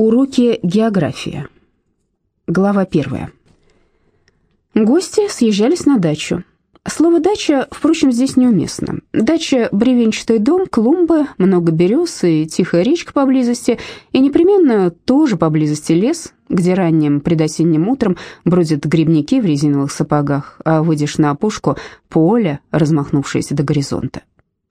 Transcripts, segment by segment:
Уроки географии. Глава первая. Гости съезжались на дачу. Слово «дача», впрочем, здесь неуместно. Дача – бревенчатый дом, клумбы, много берез и тихая речка поблизости, и непременно тоже поблизости лес, где ранним предосенним утром бродят грибники в резиновых сапогах, а выйдешь на опушку – поле, размахнувшееся до горизонта.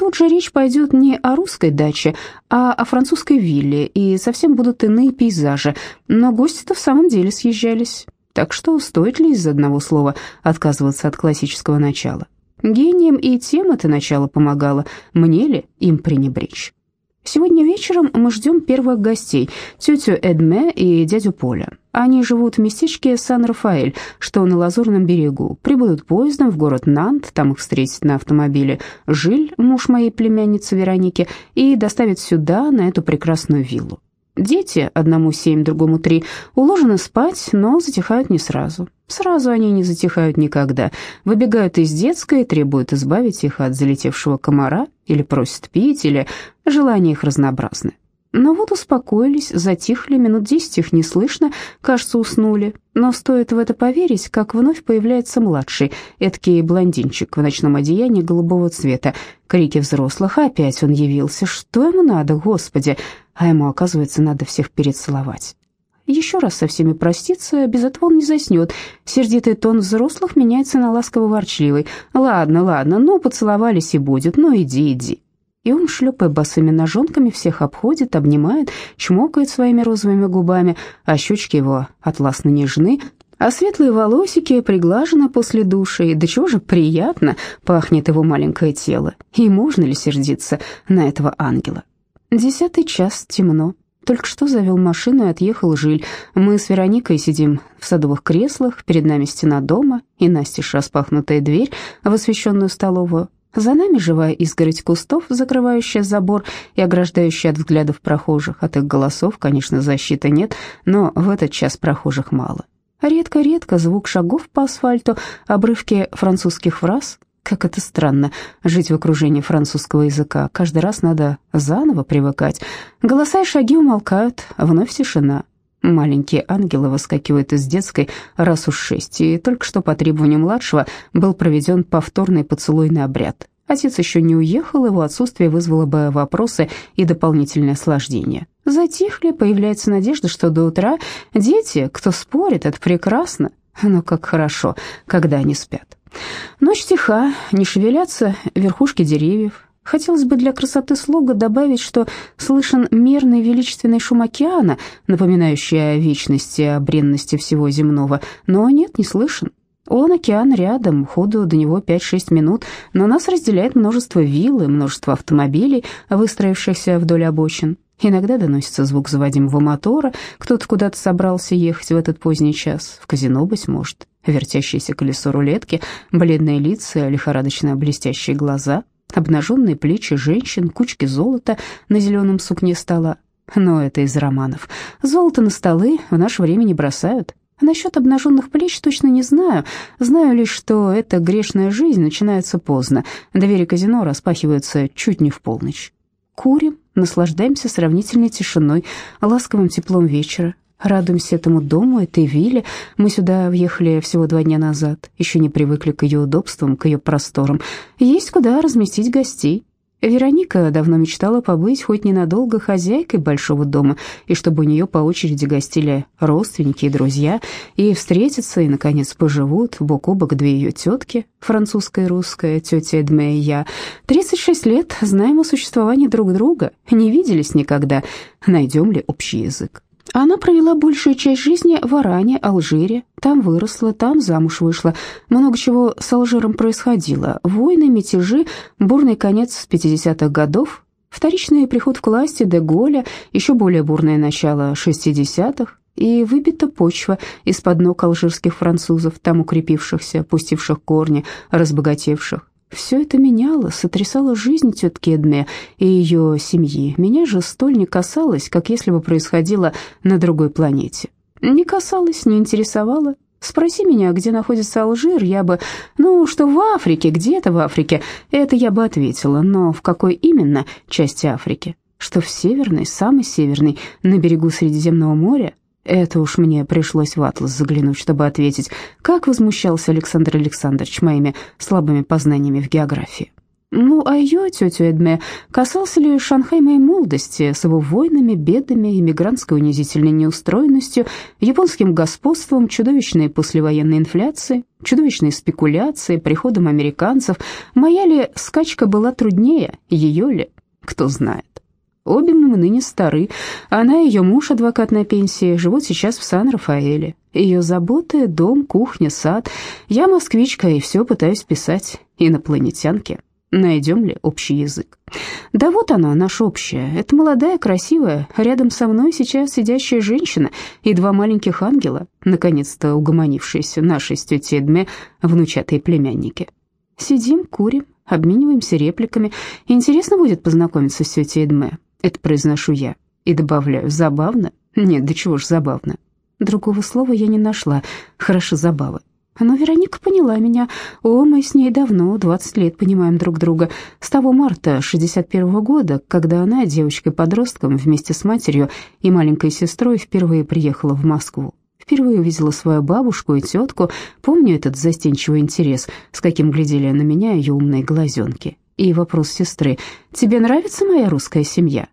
Тут же речь пойдет не о русской даче, а о французской вилле, и совсем будут иные пейзажи, но гости-то в самом деле съезжались. Так что стоит ли из одного слова отказываться от классического начала? Гением и тем это начало помогало, мне ли им пренебречь? Сегодня вечером мы ждем первых гостей, тетю Эдме и дядю Поля. Они живут в местечке Сан-Рафаэль, что на Лазурном берегу. Прибудут поездом в город Нант, там их встретит на автомобиле Жиль, муж моей племянницы Вероники, и доставит сюда, на эту прекрасную виллу. Дети, одному семь, другому три, уложены спать, но затихают не сразу. Сразу они не затихают никогда. Выбегают из детской, требуют избавить их от залетевшего комара, или просят пить, или желания их разнообразны. Но вот успокоились, затихли, минут десять их не слышно, кажется, уснули. Но стоит в это поверить, как вновь появляется младший, эдакий блондинчик в ночном одеянии голубого цвета. Крики взрослых, опять он явился. Что ему надо, господи? А ему, оказывается, надо всех перецеловать. Еще раз со всеми проститься, без этого он не заснет. Сердитый тон взрослых меняется на ласково-ворчливый. «Ладно, ладно, ну, поцеловались и будет, ну, иди, иди». И он, шлепая босыми ножонками, всех обходит, обнимает, чмокает своими розовыми губами, а щечки его атласно нежны, а светлые волосики приглажены после души, и до чего же приятно пахнет его маленькое тело. И можно ли сердиться на этого ангела? Десятый час, темно. Только что завел машину и отъехал Жиль. Мы с Вероникой сидим в садовых креслах, перед нами стена дома и настежь распахнутая дверь в освещенную столовую. За нами живая изгородь кустов, закрывающая забор и ограждающая от взглядов прохожих. От их голосов, конечно, защиты нет, но в этот час прохожих мало. Редко-редко звук шагов по асфальту, обрывки французских фраз. Как это странно, жить в окружении французского языка. Каждый раз надо заново привыкать. Голоса и шаги умолкают, вновь тишина. Маленькие ангелы выскакивают из детской раз уж шесть, и только что по требованию младшего был проведен повторный поцелуйный обряд. Отец еще не уехал, его отсутствие вызвало бы вопросы и дополнительное осложнение. Затихли, появляется надежда, что до утра дети, кто спорит, это прекрасно, но как хорошо, когда они спят. Ночь тиха, не шевелятся верхушки деревьев, Хотелось бы для красоты слога добавить, что слышен мерный величественный шум океана, напоминающий о вечности, о бренности всего земного, но нет, не слышен. Он океан рядом, ходу до него 5-6 минут, но нас разделяет множество вилл и множество автомобилей, выстроившихся вдоль обочин. Иногда доносится звук заводимого мотора, кто-то куда-то собрался ехать в этот поздний час, в казино, быть может. Вертящееся колесо рулетки, бледные лица, лихорадочно блестящие глаза — обнаженные плечи женщин, кучки золота на зеленом сукне стола. Но это из романов. Золото на столы в наше время не бросают. А насчет обнаженных плеч точно не знаю. Знаю лишь, что эта грешная жизнь начинается поздно. Двери казино распахиваются чуть не в полночь. Курим, наслаждаемся сравнительной тишиной, ласковым теплом вечера. Радуемся этому дому, этой вилле. Мы сюда въехали всего два дня назад, еще не привыкли к ее удобствам, к ее просторам. Есть куда разместить гостей. Вероника давно мечтала побыть хоть ненадолго хозяйкой большого дома, и чтобы у нее по очереди гостили родственники и друзья, и встретиться, и, наконец, поживут бок о бок две ее тетки, французская и русская, тетя Эдме и я. 36 лет знаем о существовании друг друга, не виделись никогда, найдем ли общий язык. Она провела большую часть жизни в Аране, Алжире. Там выросла, там замуж вышла. Много чего с Алжиром происходило. Войны, мятежи, бурный конец 50-х годов, вторичный приход к власти де Голля, еще более бурное начало 60-х, и выбита почва из-под ног алжирских французов, там укрепившихся, пустивших корни, разбогатевших. Все это меняло, сотрясало жизнь тетки Эдме и ее семьи. Меня же столь не касалось, как если бы происходило на другой планете. Не касалось, не интересовало. Спроси меня, где находится Алжир, я бы... Ну, что в Африке, где-то в Африке, это я бы ответила, но в какой именно части Африки? что в северной, самой северной, на берегу Средиземного моря, это уж мне пришлось в атлас заглянуть, чтобы ответить, как возмущался Александр Александрович моими слабыми познаниями в географии. Ну, а ее, тетю Эдме, касался ли Шанхай моей молодости с его войнами, бедами, иммигрантской унизительной неустроенностью, японским господством, чудовищной послевоенной инфляцией, чудовищной спекуляцией, приходом американцев? Моя ли скачка была труднее, ее ли? Кто знает. Обе мы ныне стары. Она и ее муж, адвокат на пенсии, живут сейчас в Сан-Рафаэле. Ее заботы — дом, кухня, сад. Я москвичка и все пытаюсь писать инопланетянке. Найдем ли общий язык? Да вот она, наша общая. Это молодая, красивая, рядом со мной сейчас сидящая женщина и два маленьких ангела, наконец-то угомонившиеся нашей с тетей Эдме внучатые племянники. Сидим, курим, обмениваемся репликами. Интересно будет познакомиться с тетей Эдме. Это произношу я. И добавляю, забавно? Нет, да чего ж забавно. Другого слова я не нашла. Хорошо, забава. Но Вероника поняла меня. О, мы с ней давно, 20 лет понимаем друг друга. С того марта 61 -го года, когда она, девочкой-подростком, вместе с матерью и маленькой сестрой впервые приехала в Москву. Впервые увидела свою бабушку и тетку. Помню этот застенчивый интерес, с каким глядели на меня ее умные глазенки. И вопрос сестры «Тебе нравится моя русская семья?»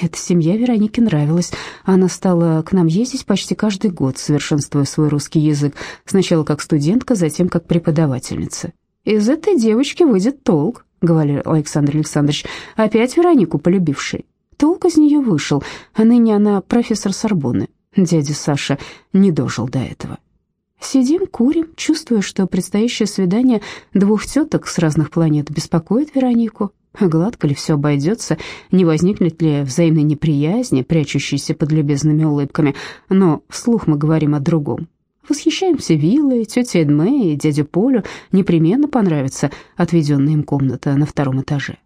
Эта семья Веронике нравилась. Она стала к нам ездить почти каждый год, совершенствуя свой русский язык, сначала как студентка, затем как преподавательница. «Из этой девочки выйдет толк», — говорил Александр Александрович, опять Веронику полюбивший. Толк из нее вышел, а ныне она профессор Сорбонны. Дядя Саша не дожил до этого. Сидим, курим, чувствуя, что предстоящее свидание двух теток с разных планет беспокоит Веронику. Гладко ли все обойдется, не возникнет ли взаимной неприязни, прячущейся под любезными улыбками, но вслух мы говорим о другом. Восхищаемся виллой, тете Эдме и дяде Полю непременно понравится отведенная им комната на втором этаже.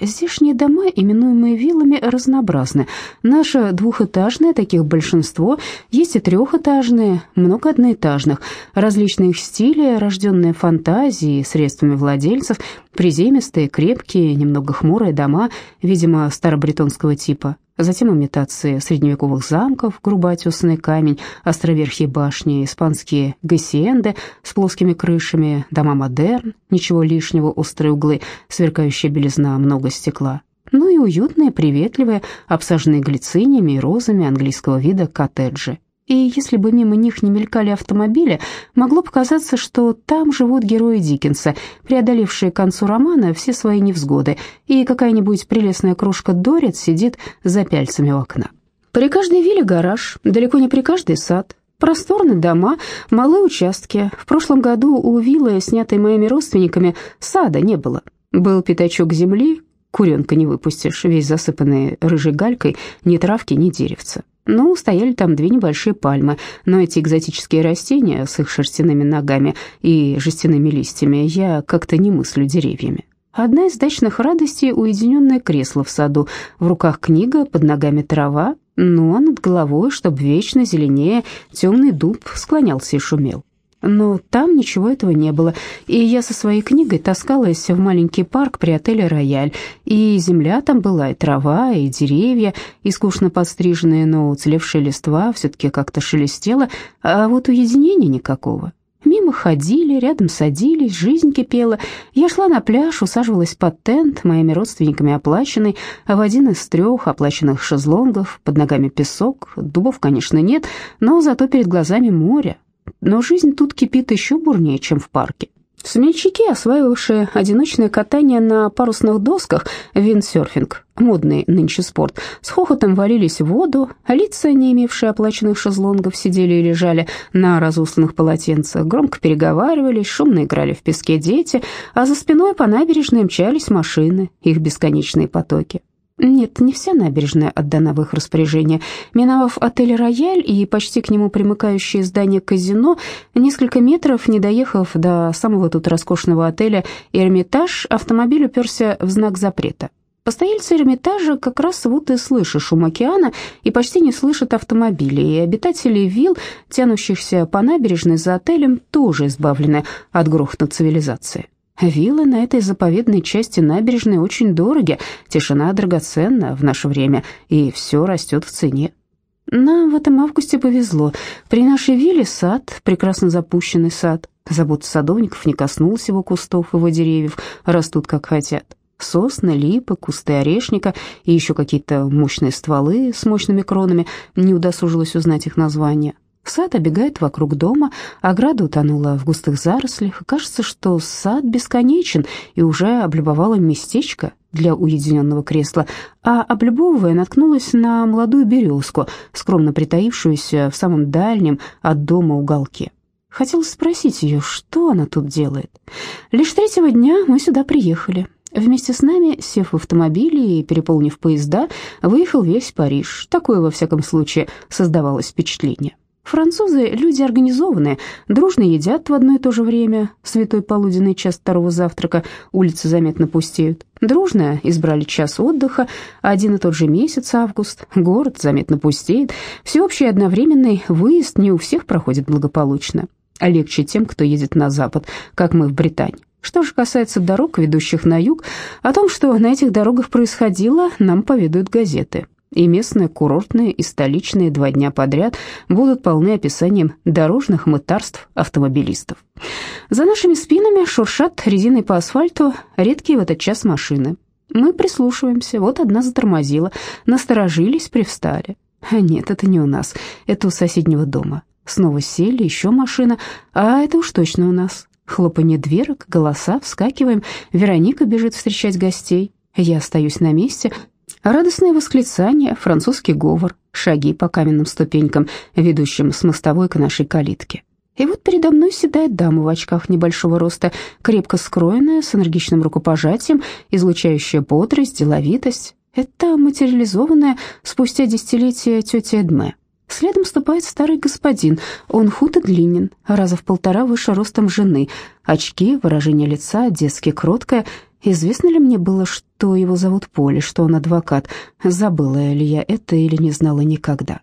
Здешние дома, именуемые виллами, разнообразны. Наши двухэтажные, таких большинство, есть и трехэтажные, много одноэтажных, различные их стили, рожденные фантазией, средствами владельцев, приземистые, крепкие, немного хмурые дома, видимо, старобретонского типа, затем имитации средневековых замков, груботесанный камень, островерхие башни, испанские гасиенды с плоскими крышами, дома модерн, ничего лишнего, острые углы, сверкающая белизна, много стекла. Ну и уютные, приветливые, обсаженные глициниями и розами английского вида коттеджи и если бы мимо них не мелькали автомобили, могло показаться, что там живут герои Диккенса, преодолившие к концу романа все свои невзгоды, и какая-нибудь прелестная кружка Дорит сидит за пяльцами у окна. При каждой вилле гараж, далеко не при каждой сад, просторные дома, малые участки. В прошлом году у виллы, снятой моими родственниками, сада не было. Был пятачок земли, куренка не выпустишь, весь засыпанный рыжей галькой, ни травки, ни деревца. Ну, стояли там две небольшие пальмы, но эти экзотические растения с их шерстяными ногами и жестяными листьями я как-то не мыслю деревьями. Одна из дачных радостей — уединенное кресло в саду, в руках книга, под ногами трава, ну а над головой, чтобы вечно зеленее, темный дуб склонялся и шумел. Но там ничего этого не было, и я со своей книгой таскалась в маленький парк при отеле «Рояль», и земля там была, и трава, и деревья, и скучно подстриженные, но уцелевшие листва все-таки как-то шелестело, а вот уединения никакого. Мимо ходили, рядом садились, жизнь кипела. Я шла на пляж, усаживалась под тент, моими родственниками оплаченный, в один из трех оплаченных шезлонгов, под ногами песок, дубов, конечно, нет, но зато перед глазами море, но жизнь тут кипит еще бурнее, чем в парке. Смельчаки, осваивавшие одиночное катание на парусных досках, виндсерфинг, модный нынче спорт, с хохотом валились в воду, а лица, не имевшие оплаченных шезлонгов, сидели и лежали на разусланных полотенцах, громко переговаривались, шумно играли в песке дети, а за спиной по набережной мчались машины, их бесконечные потоки. Нет, не вся набережная отдана в их распоряжение. Миновав отель «Рояль» и почти к нему примыкающее здание казино, несколько метров, не доехав до самого тут роскошного отеля «Эрмитаж», автомобиль уперся в знак запрета. Постояльцы Эрмитажа как раз вот и слышат шум океана и почти не слышат автомобилей, и обитатели вилл, тянущихся по набережной за отелем, тоже избавлены от грохота цивилизации. Виллы на этой заповедной части набережной очень дороги, тишина драгоценна в наше время, и все растет в цене. Нам в этом августе повезло. При нашей вилле сад, прекрасно запущенный сад. Забота садовников не коснулась его кустов, его деревьев, растут как хотят. Сосны, липы, кусты орешника и еще какие-то мощные стволы с мощными кронами, не удосужилась узнать их название. Сад обегает вокруг дома, ограда утонула в густых зарослях, и кажется, что сад бесконечен, и уже облюбовала местечко для уединенного кресла, а, облюбовывая, наткнулась на молодую березку, скромно притаившуюся в самом дальнем от дома уголке. Хотела спросить ее, что она тут делает. Лишь третьего дня мы сюда приехали. Вместе с нами, сев в автомобили и переполнив поезда, выехал весь Париж. Такое, во всяком случае, создавалось впечатление. Французы – люди организованные, дружно едят в одно и то же время, святой полуденный час второго завтрака, улицы заметно пустеют. Дружно избрали час отдыха, один и тот же месяц, август, город заметно пустеет. Всеобщий одновременный выезд не у всех проходит благополучно, а легче тем, кто едет на запад, как мы в Британии. Что же касается дорог, ведущих на юг, о том, что на этих дорогах происходило, нам поведают газеты и местные курортные и столичные два дня подряд будут полны описанием дорожных мытарств автомобилистов. За нашими спинами шуршат резиной по асфальту редкие в этот час машины. Мы прислушиваемся, вот одна затормозила, насторожились, привстали. Нет, это не у нас, это у соседнего дома. Снова сели, еще машина, а это уж точно у нас. Хлопанье дверок, голоса, вскакиваем, Вероника бежит встречать гостей. Я остаюсь на месте, Радостные восклицания, французский говор, шаги по каменным ступенькам, ведущим с мостовой к нашей калитке. И вот передо мной седает дама в очках небольшого роста, крепко скроенная, с энергичным рукопожатием, излучающая бодрость, деловитость. Это материализованная спустя десятилетия тетя Эдме. Следом ступает старый господин, он худ и длинен, раза в полтора выше ростом жены. Очки, выражение лица, детски кроткое, Известно ли мне было, что его зовут Поли, что он адвокат? Забыла ли я это или не знала никогда?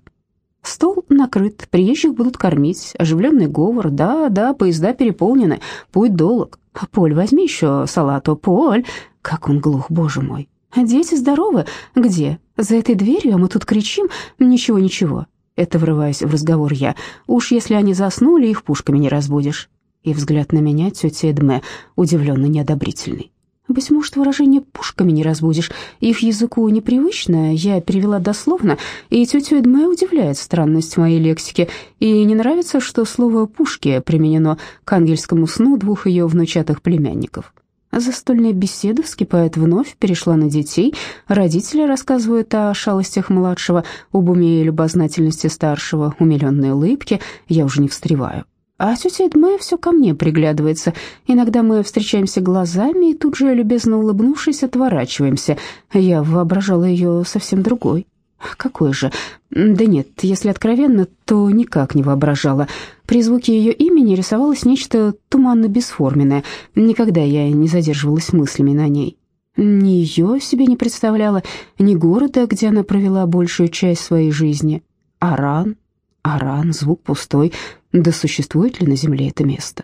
Стол накрыт, приезжих будут кормить, оживленный говор, да, да, поезда переполнены, путь долг. Поль, возьми еще салату, Поль. Как он глух, боже мой. Дети здоровы? Где? За этой дверью, а мы тут кричим? Ничего, ничего. Это врываясь в разговор я. Уж если они заснули, их пушками не разбудишь. И взгляд на меня тети Эдме, удивленно неодобрительный. Быть может, выражение «пушками не разбудишь» их языку непривычно, я перевела дословно, и тетя Эдме удивляет странность моей лексики, и не нравится, что слово «пушки» применено к ангельскому сну двух ее внучатых племянников. Застольная беседа вскипает вновь, перешла на детей. Родители рассказывают о шалостях младшего, об уме и любознательности старшего, умиленные улыбки. Я уже не встреваю. А тетя Эдме все ко мне приглядывается. Иногда мы встречаемся глазами и тут же, любезно улыбнувшись, отворачиваемся. Я воображала ее совсем другой. Какой же? Да нет, если откровенно, то никак не воображала. При звуке ее имени рисовалось нечто туманно-бесформенное. Никогда я не задерживалась мыслями на ней. Ни ее себе не представляла, ни города, где она провела большую часть своей жизни. Аран, Аран, звук пустой, да существует ли на земле это место?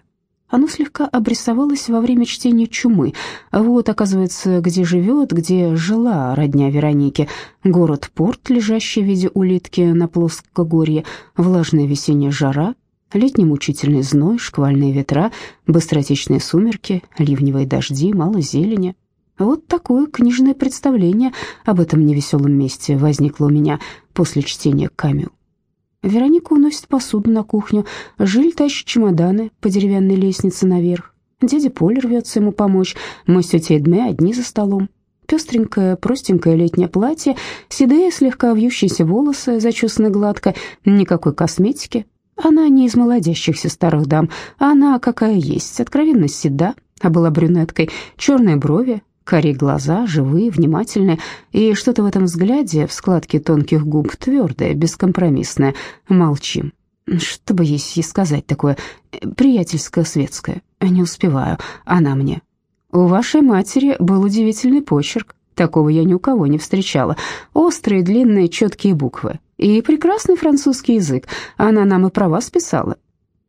Оно слегка обрисовалось во время чтения «Чумы». Вот, оказывается, где живет, где жила родня Вероники. Город-порт, лежащий в виде улитки на плоскогорье, влажная весенняя жара, летний мучительный зной, шквальные ветра, быстротечные сумерки, ливневые дожди, мало зелени. Вот такое книжное представление об этом невеселом месте возникло у меня после чтения Камю. Вероника уносит посуду на кухню, Жиль тащит чемоданы по деревянной лестнице наверх. Дядя Поль рвется ему помочь, мы с тетей Эдме одни за столом. Пестренькое, простенькое летнее платье, седые, слегка вьющиеся волосы, зачесаны гладко, никакой косметики. Она не из молодящихся старых дам, она какая есть, откровенно седа, а была брюнеткой, черные брови, Карие глаза, живые, внимательные, и что-то в этом взгляде, в складке тонких губ, твердое, бескомпромиссное. Молчим. Что бы ей сказать такое приятельское, светское? Не успеваю. Она мне. У вашей матери был удивительный почерк. Такого я ни у кого не встречала. Острые, длинные, четкие буквы. И прекрасный французский язык. Она нам и про вас писала.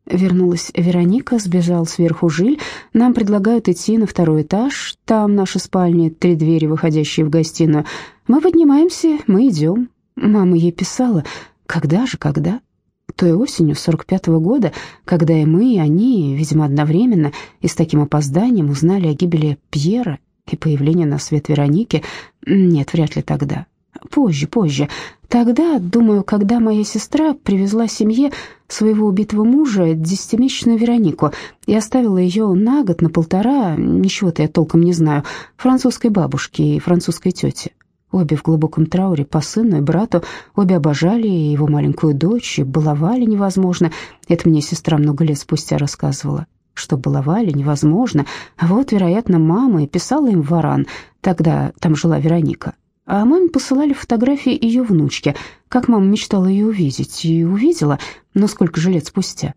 Вернулась Вероника, сбежал сверху Жиль. Нам предлагают идти на второй этаж. Там наши спальни, три двери, выходящие в гостиную. Мы поднимаемся, мы идем. Мама ей писала, когда же, когда? Той осенью 45-го года, когда и мы, и они, видимо, одновременно и с таким опозданием узнали о гибели Пьера и появлении на свет Вероники. Нет, вряд ли тогда. Позже, позже. Тогда, думаю, когда моя сестра привезла семье своего убитого мужа, десятимесячную Веронику, и оставила ее на год, на полтора, ничего-то я толком не знаю, французской бабушке и французской тете. Обе в глубоком трауре по сыну и брату, обе обожали его маленькую дочь и баловали невозможно. Это мне сестра много лет спустя рассказывала что баловали невозможно. Вот, вероятно, мама и писала им варан. Тогда там жила Вероника а маме посылали фотографии ее внучки, как мама мечтала ее увидеть, и увидела, но сколько же лет спустя.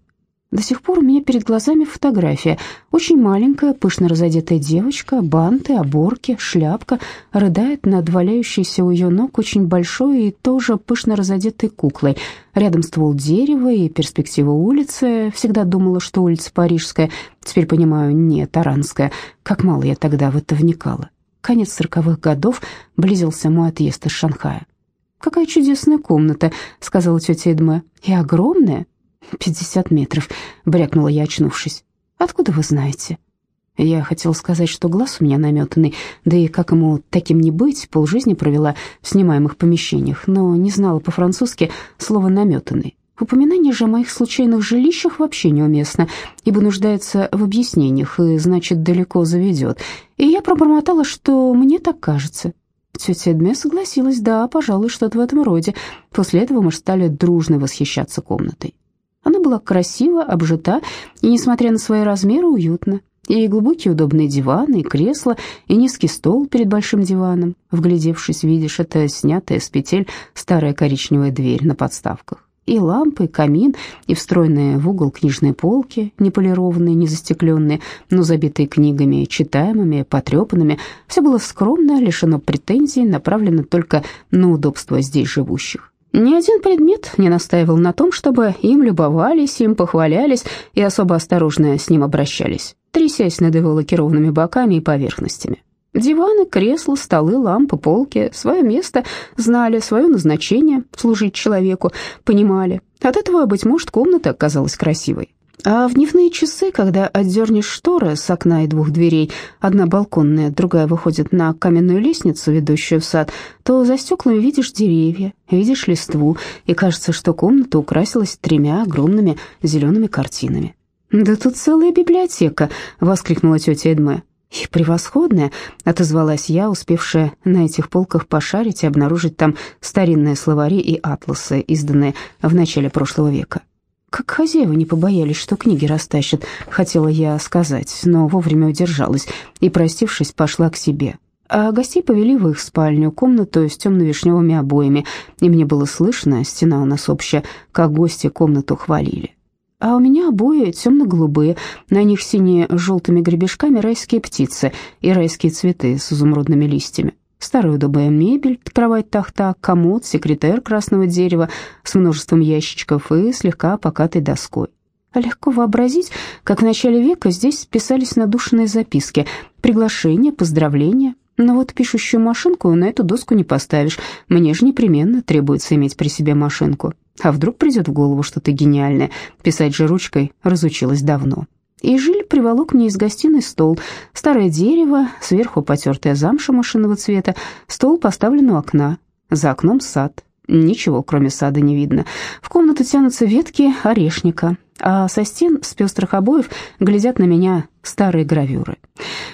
До сих пор у меня перед глазами фотография. Очень маленькая, пышно разодетая девочка, банты, оборки, шляпка, рыдает над валяющейся у ее ног очень большой и тоже пышно разодетой куклой. Рядом ствол дерева и перспектива улицы. Всегда думала, что улица Парижская, теперь понимаю, не Таранская. Как мало я тогда в это вникала. Конец сороковых годов, близился мой отъезд из Шанхая. «Какая чудесная комната», — сказала тетя Эдме. «И огромная?» «Пятьдесят метров», — брякнула я, очнувшись. «Откуда вы знаете?» Я хотела сказать, что глаз у меня наметанный, да и как ему таким не быть, полжизни провела в снимаемых помещениях, но не знала по-французски слова «наметанный». Упоминание же о моих случайных жилищах вообще неуместно, ибо нуждается в объяснениях и, значит, далеко заведет. И я пробормотала, что мне так кажется. Тетя Эдме согласилась, да, пожалуй, что-то в этом роде. После этого мы стали дружно восхищаться комнатой. Она была красива, обжита и, несмотря на свои размеры, уютна. И глубокие удобные диваны, и кресла, и низкий стол перед большим диваном. Вглядевшись, видишь, это снятая с петель старая коричневая дверь на подставках. И лампы, и камин, и встроенные в угол книжные полки, не полированные, не застекленные, но забитые книгами, читаемыми, потрепанными. Все было скромно, лишено претензий, направлено только на удобство здесь живущих. Ни один предмет не настаивал на том, чтобы им любовались, им похвалялись и особо осторожно с ним обращались, трясясь над его лакированными боками и поверхностями. Диваны, кресла, столы, лампы, полки свое место знали, свое назначение служить человеку, понимали. От этого, быть может, комната оказалась красивой. А в дневные часы, когда отдернешь шторы с окна и двух дверей, одна балконная, другая выходит на каменную лестницу, ведущую в сад, то за стеклами видишь деревья, видишь листву, и кажется, что комната украсилась тремя огромными зелеными картинами. «Да тут целая библиотека!» — воскликнула тетя Эдме. «И превосходная», — отозвалась я, успевшая на этих полках пошарить и обнаружить там старинные словари и атласы, изданные в начале прошлого века. Как хозяева не побоялись, что книги растащат, хотела я сказать, но вовремя удержалась и, простившись, пошла к себе. А гостей повели в их спальню, комнату с темно-вишневыми обоями, и мне было слышно, стена у нас общая, как гости комнату хвалили а у меня обои темно-голубые, на них синие с желтыми гребешками райские птицы и райские цветы с изумрудными листьями. Старая удобная мебель, кровать-тахта, комод, секретер красного дерева с множеством ящичков и слегка покатой доской. Легко вообразить, как в начале века здесь писались надушенные записки, приглашения, поздравления. Но вот пишущую машинку на эту доску не поставишь. Мне же непременно требуется иметь при себе машинку. А вдруг придет в голову что-то гениальное? Писать же ручкой разучилась давно. И Жиль приволок мне из гостиной стол. Старое дерево, сверху потертая замша машинного цвета, стол поставлен у окна. За окном сад. Ничего, кроме сада, не видно. В комнату тянутся ветки орешника, а со стен с пестрых обоев глядят на меня старые гравюры.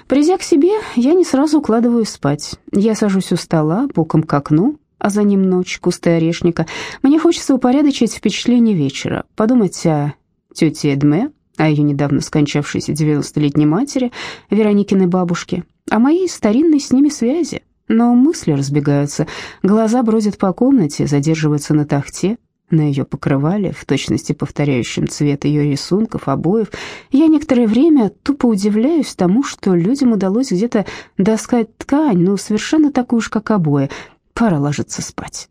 Придя к себе, я не сразу укладываюсь спать. Я сажусь у стола, боком к окну, а за ним ночь, кусты орешника. Мне хочется упорядочить впечатление вечера, подумать о тете Эдме, о ее недавно скончавшейся 90-летней матери, Вероникиной бабушке, о моей старинной с ними связи. Но мысли разбегаются, глаза бродят по комнате, задерживаются на тахте, на ее покрывале, в точности повторяющем цвет ее рисунков, обоев. Я некоторое время тупо удивляюсь тому, что людям удалось где-то доскать ткань, ну, совершенно такую же, как обои, Пора ложиться спать.